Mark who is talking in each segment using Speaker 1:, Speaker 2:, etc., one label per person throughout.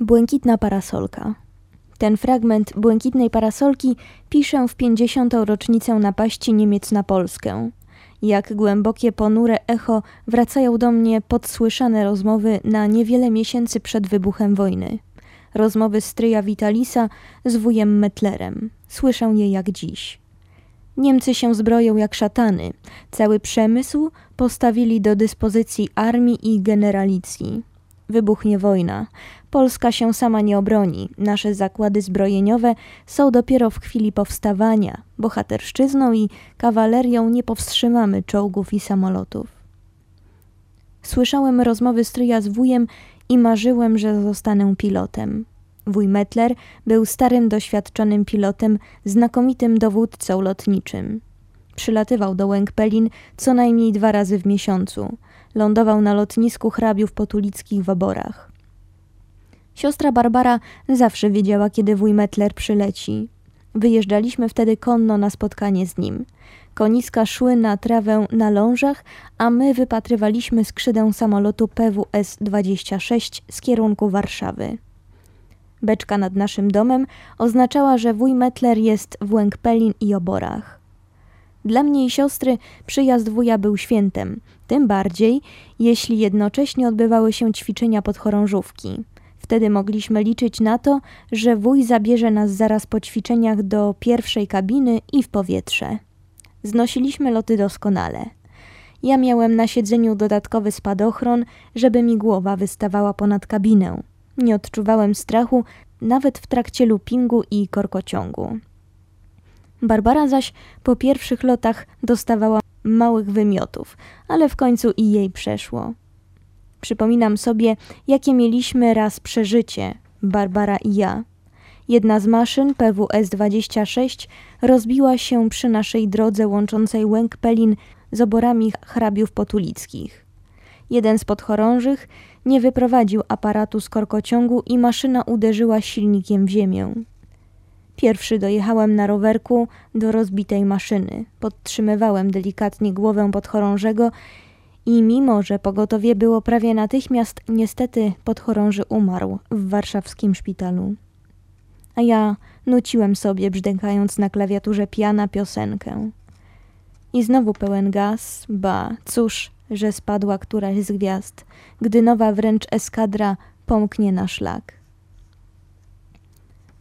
Speaker 1: Błękitna parasolka. Ten fragment błękitnej parasolki piszę w 50. rocznicę napaści Niemiec na Polskę. Jak głębokie, ponure echo wracają do mnie podsłyszane rozmowy na niewiele miesięcy przed wybuchem wojny. Rozmowy stryja Vitalisa z wujem Metlerem. Słyszę je jak dziś. Niemcy się zbroją jak szatany. Cały przemysł postawili do dyspozycji armii i generalicji. Wybuchnie wojna. Polska się sama nie obroni. Nasze zakłady zbrojeniowe są dopiero w chwili powstawania. Bohaterszczyzną i kawalerią nie powstrzymamy czołgów i samolotów. Słyszałem rozmowy stryja z wujem i marzyłem, że zostanę pilotem. Wuj Metler był starym, doświadczonym pilotem, znakomitym dowódcą lotniczym. Przylatywał do Łęk-Pelin co najmniej dwa razy w miesiącu. Lądował na lotnisku hrabiów potulickich w oborach. Siostra Barbara zawsze wiedziała, kiedy wuj Metler przyleci. Wyjeżdżaliśmy wtedy konno na spotkanie z nim. Koniska szły na trawę na lążach, a my wypatrywaliśmy skrzydeł samolotu PWS-26 z kierunku Warszawy. Beczka nad naszym domem oznaczała, że wuj Metler jest w Łękpelin i oborach. Dla mnie i siostry przyjazd wuja był świętem, tym bardziej, jeśli jednocześnie odbywały się ćwiczenia podchorążówki. Wtedy mogliśmy liczyć na to, że wuj zabierze nas zaraz po ćwiczeniach do pierwszej kabiny i w powietrze. Znosiliśmy loty doskonale. Ja miałem na siedzeniu dodatkowy spadochron, żeby mi głowa wystawała ponad kabinę. Nie odczuwałem strachu nawet w trakcie lupingu i korkociągu. Barbara zaś po pierwszych lotach dostawała małych wymiotów, ale w końcu i jej przeszło. Przypominam sobie, jakie mieliśmy raz przeżycie, Barbara i ja. Jedna z maszyn PWS-26 rozbiła się przy naszej drodze łączącej Łęk Pelin z oborami hrabiów potulickich. Jeden z podchorążych nie wyprowadził aparatu z korkociągu i maszyna uderzyła silnikiem w ziemię. Pierwszy dojechałem na rowerku do rozbitej maszyny. Podtrzymywałem delikatnie głowę podchorążego i mimo, że pogotowie było prawie natychmiast, niestety podchorąży umarł w warszawskim szpitalu. A ja nuciłem sobie, brzdękając na klawiaturze piana piosenkę. I znowu pełen gaz, ba, cóż, że spadła któraś z gwiazd, gdy nowa wręcz eskadra pomknie na szlak.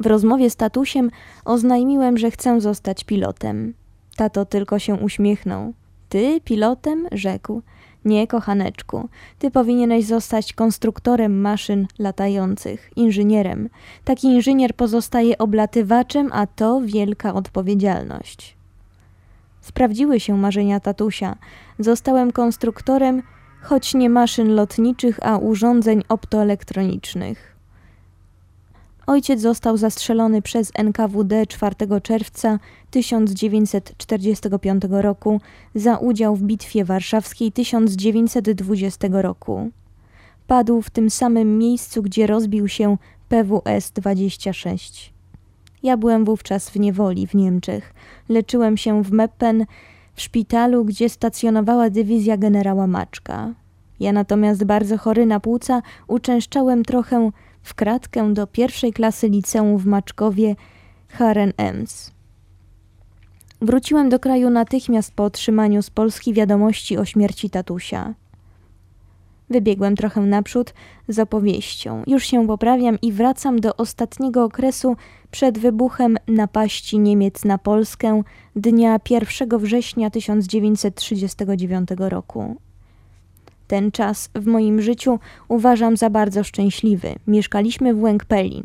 Speaker 1: W rozmowie z tatusiem oznajmiłem, że chcę zostać pilotem. Tato tylko się uśmiechnął. Ty pilotem? rzekł. Nie, kochaneczku, ty powinieneś zostać konstruktorem maszyn latających, inżynierem. Taki inżynier pozostaje oblatywaczem, a to wielka odpowiedzialność. Sprawdziły się marzenia tatusia. Zostałem konstruktorem, choć nie maszyn lotniczych, a urządzeń optoelektronicznych. Ojciec został zastrzelony przez NKWD 4 czerwca 1945 roku za udział w Bitwie Warszawskiej 1920 roku. Padł w tym samym miejscu, gdzie rozbił się PWS-26. Ja byłem wówczas w niewoli w Niemczech. Leczyłem się w Meppen, w szpitalu, gdzie stacjonowała dywizja generała Maczka. Ja natomiast bardzo chory na płuca uczęszczałem trochę w kratkę do pierwszej klasy liceum w Maczkowie Haren-Ems. Wróciłem do kraju natychmiast po otrzymaniu z Polski wiadomości o śmierci tatusia. Wybiegłem trochę naprzód z opowieścią. Już się poprawiam i wracam do ostatniego okresu przed wybuchem napaści Niemiec na Polskę dnia 1 września 1939 roku. Ten czas w moim życiu uważam za bardzo szczęśliwy. Mieszkaliśmy w Łękpelin.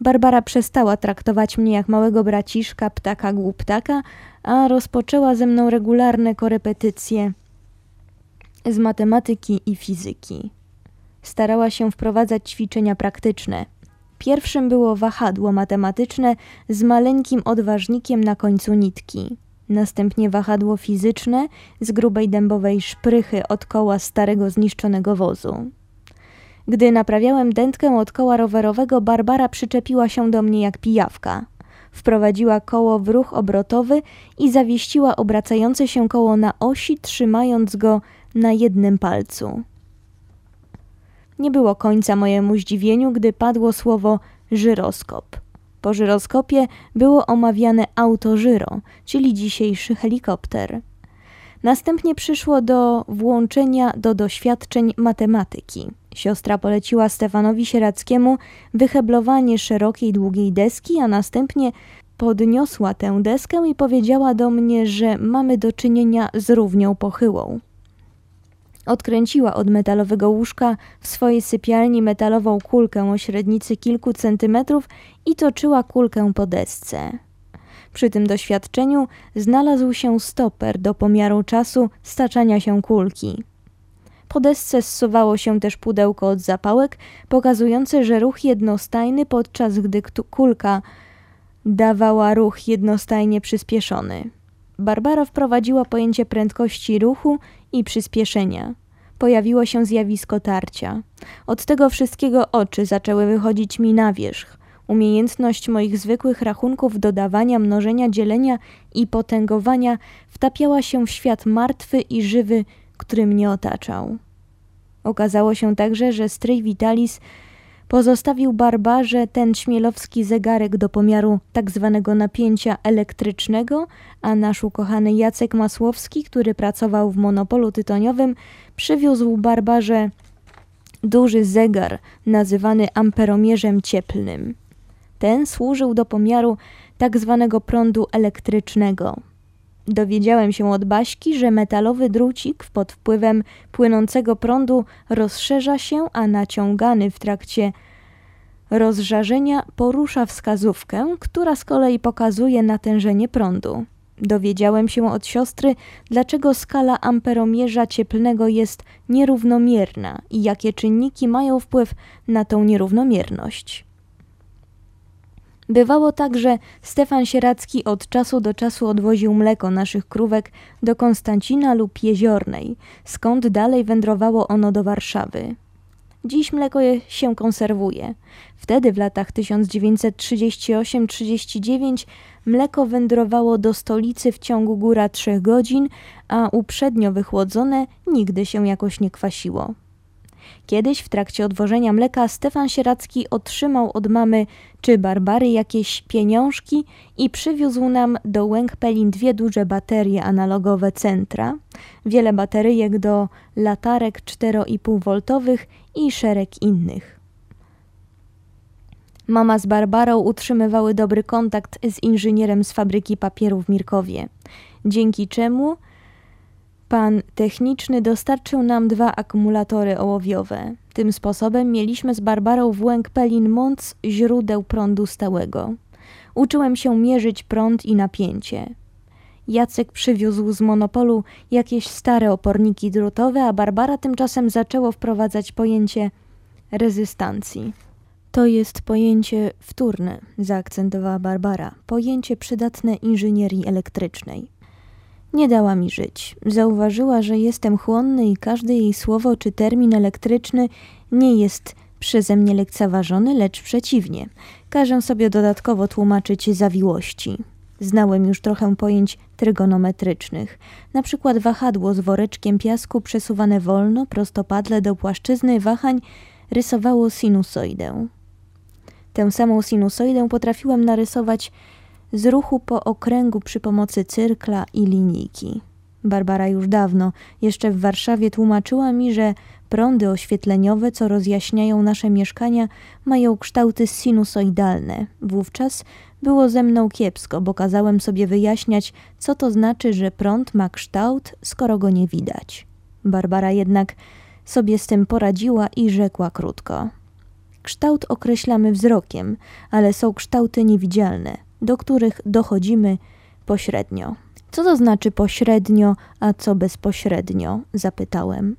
Speaker 1: Barbara przestała traktować mnie jak małego braciszka, ptaka głuptaka, a rozpoczęła ze mną regularne korepetycje z matematyki i fizyki. Starała się wprowadzać ćwiczenia praktyczne. Pierwszym było wahadło matematyczne z maleńkim odważnikiem na końcu nitki. Następnie wahadło fizyczne z grubej dębowej szprychy od koła starego zniszczonego wozu. Gdy naprawiałem dętkę od koła rowerowego, Barbara przyczepiła się do mnie jak pijawka. Wprowadziła koło w ruch obrotowy i zawieściła obracające się koło na osi, trzymając go na jednym palcu. Nie było końca mojemu zdziwieniu, gdy padło słowo żyroskop. Po żyroskopie było omawiane autożyro, czyli dzisiejszy helikopter. Następnie przyszło do włączenia do doświadczeń matematyki. Siostra poleciła Stefanowi Sierackiemu wyheblowanie szerokiej, długiej deski, a następnie podniosła tę deskę i powiedziała do mnie, że mamy do czynienia z równią pochyłą. Odkręciła od metalowego łóżka w swojej sypialni metalową kulkę o średnicy kilku centymetrów i toczyła kulkę po desce. Przy tym doświadczeniu znalazł się stoper do pomiaru czasu staczania się kulki. Po desce zsuwało się też pudełko od zapałek, pokazujące, że ruch jednostajny, podczas gdy kulka dawała ruch jednostajnie przyspieszony. Barbara wprowadziła pojęcie prędkości ruchu i przyspieszenia. Pojawiło się zjawisko tarcia. Od tego wszystkiego oczy zaczęły wychodzić mi na wierzch. Umiejętność moich zwykłych rachunków dodawania, mnożenia, dzielenia i potęgowania wtapiała się w świat martwy i żywy, który mnie otaczał. Okazało się także, że stryj Vitalis pozostawił Barbarze ten śmielowski zegarek do pomiaru tak zwanego napięcia elektrycznego, a nasz ukochany Jacek Masłowski, który pracował w monopolu tytoniowym, przywiózł Barbarze duży zegar nazywany amperomierzem cieplnym. Ten służył do pomiaru tak zwanego prądu elektrycznego. Dowiedziałem się od Baśki, że metalowy drucik pod wpływem płynącego prądu rozszerza się, a naciągany w trakcie rozżarzenia porusza wskazówkę, która z kolei pokazuje natężenie prądu. Dowiedziałem się od siostry, dlaczego skala amperomierza cieplnego jest nierównomierna i jakie czynniki mają wpływ na tą nierównomierność. Bywało tak, że Stefan Sieracki od czasu do czasu odwoził mleko naszych krówek do Konstancina lub Jeziornej, skąd dalej wędrowało ono do Warszawy. Dziś mleko się konserwuje. Wtedy w latach 1938-39 mleko wędrowało do stolicy w ciągu góra trzech godzin, a uprzednio wychłodzone nigdy się jakoś nie kwasiło. Kiedyś w trakcie odwożenia mleka Stefan Sieracki otrzymał od mamy czy Barbary jakieś pieniążki i przywiózł nam do Łęk-Pelin dwie duże baterie analogowe centra, wiele bateryjek do latarek 4,5V i szereg innych. Mama z Barbarą utrzymywały dobry kontakt z inżynierem z fabryki papieru w Mirkowie, dzięki czemu Pan techniczny dostarczył nam dwa akumulatory ołowiowe. Tym sposobem mieliśmy z Barbarą w Łęk-Pelin moc źródeł prądu stałego. Uczyłem się mierzyć prąd i napięcie. Jacek przywiózł z monopolu jakieś stare oporniki drutowe, a Barbara tymczasem zaczęło wprowadzać pojęcie rezystancji. To jest pojęcie wtórne, zaakcentowała Barbara, pojęcie przydatne inżynierii elektrycznej. Nie dała mi żyć. Zauważyła, że jestem chłonny i każde jej słowo czy termin elektryczny nie jest przeze mnie lekceważony, lecz przeciwnie. Każę sobie dodatkowo tłumaczyć zawiłości. Znałem już trochę pojęć trygonometrycznych, na przykład wahadło z woreczkiem piasku przesuwane wolno, prostopadle do płaszczyzny wahań rysowało sinusoidę. Tę samą sinusoidę potrafiłem narysować z ruchu po okręgu przy pomocy cyrkla i linijki. Barbara już dawno, jeszcze w Warszawie, tłumaczyła mi, że prądy oświetleniowe, co rozjaśniają nasze mieszkania, mają kształty sinusoidalne. Wówczas było ze mną kiepsko, bo kazałem sobie wyjaśniać, co to znaczy, że prąd ma kształt, skoro go nie widać. Barbara jednak sobie z tym poradziła i rzekła krótko. Kształt określamy wzrokiem, ale są kształty niewidzialne do których dochodzimy pośrednio. Co to znaczy pośrednio, a co bezpośrednio? zapytałem.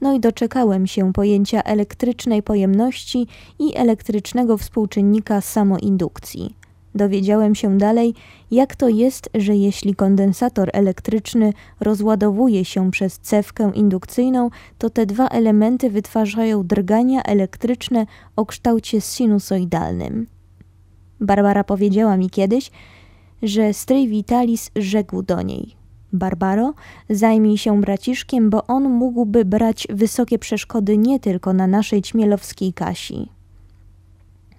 Speaker 1: No i doczekałem się pojęcia elektrycznej pojemności i elektrycznego współczynnika samoindukcji. Dowiedziałem się dalej, jak to jest, że jeśli kondensator elektryczny rozładowuje się przez cewkę indukcyjną, to te dwa elementy wytwarzają drgania elektryczne o kształcie sinusoidalnym. Barbara powiedziała mi kiedyś, że stryj Vitalis rzekł do niej: Barbaro, zajmij się braciszkiem, bo on mógłby brać wysokie przeszkody nie tylko na naszej ćmielowskiej Kasi.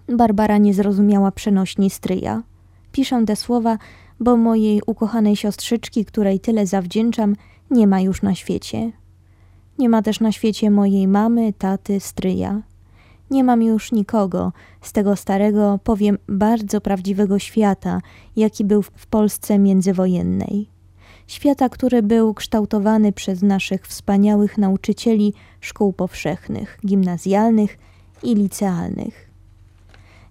Speaker 1: Barbara nie zrozumiała przenośni stryja. Piszę te słowa, bo mojej ukochanej siostrzyczki, której tyle zawdzięczam, nie ma już na świecie. Nie ma też na świecie mojej mamy, taty, stryja. Nie mam już nikogo z tego starego, powiem, bardzo prawdziwego świata, jaki był w Polsce międzywojennej. Świata, który był kształtowany przez naszych wspaniałych nauczycieli szkół powszechnych, gimnazjalnych i licealnych.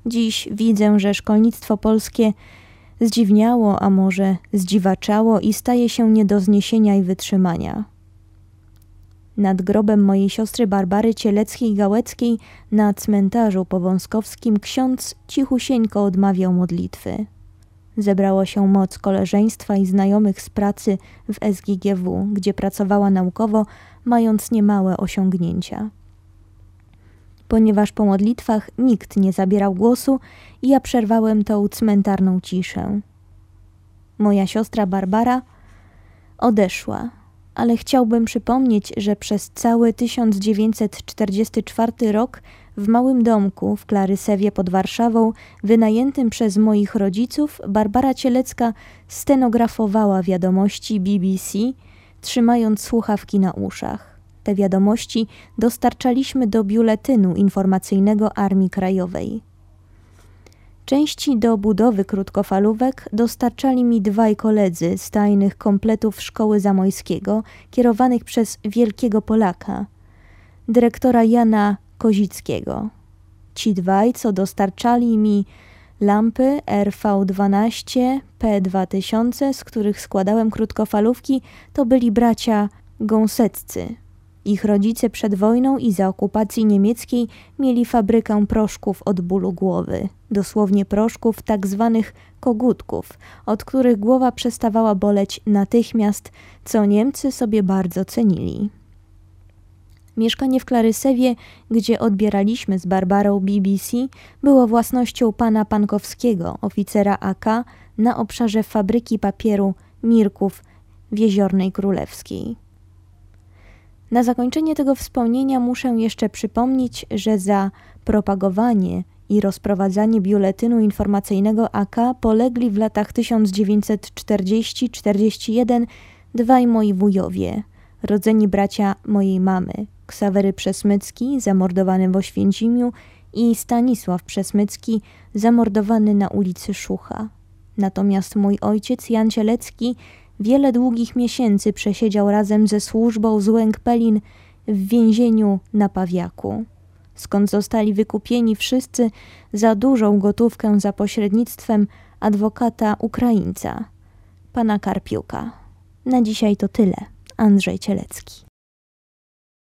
Speaker 1: Dziś widzę, że szkolnictwo polskie zdziwniało, a może zdziwaczało i staje się nie do zniesienia i wytrzymania. Nad grobem mojej siostry Barbary Cieleckiej-Gałeckiej na cmentarzu powązkowskim ksiądz cichusieńko odmawiał modlitwy. Zebrało się moc koleżeństwa i znajomych z pracy w SGGW, gdzie pracowała naukowo, mając niemałe osiągnięcia. Ponieważ po modlitwach nikt nie zabierał głosu, ja przerwałem tą cmentarną ciszę. Moja siostra Barbara odeszła, ale chciałbym przypomnieć, że przez cały 1944 rok w małym domku w Klarysewie pod Warszawą, wynajętym przez moich rodziców, Barbara Cielecka stenografowała wiadomości BBC, trzymając słuchawki na uszach. Te wiadomości dostarczaliśmy do biuletynu informacyjnego Armii Krajowej. Części do budowy krótkofalówek dostarczali mi dwaj koledzy z tajnych kompletów Szkoły Zamojskiego, kierowanych przez wielkiego Polaka, dyrektora Jana Kozickiego. Ci dwaj, co dostarczali mi lampy RV12 P2000, z których składałem krótkofalówki, to byli bracia Gąseccy. Ich rodzice przed wojną i za okupacji niemieckiej mieli fabrykę proszków od bólu głowy, dosłownie proszków tak zwanych kogutków, od których głowa przestawała boleć natychmiast, co Niemcy sobie bardzo cenili. Mieszkanie w Klarysewie, gdzie odbieraliśmy z Barbarą BBC, było własnością pana Pankowskiego, oficera AK, na obszarze fabryki papieru Mirków w Jeziornej Królewskiej. Na zakończenie tego wspomnienia muszę jeszcze przypomnieć, że za propagowanie i rozprowadzanie biuletynu informacyjnego AK polegli w latach 1940-41 dwaj moi wujowie, rodzeni bracia mojej mamy, Ksawery Przesmycki, zamordowany w Oświęcimiu i Stanisław Przesmycki, zamordowany na ulicy Szucha. Natomiast mój ojciec Jan Cielecki wiele długich miesięcy przesiedział razem ze służbą z Łęk-Pelin w więzieniu na Pawiaku, skąd zostali wykupieni wszyscy za dużą gotówkę za pośrednictwem adwokata Ukraińca, pana Karpiuka. Na dzisiaj to tyle. Andrzej Cielecki.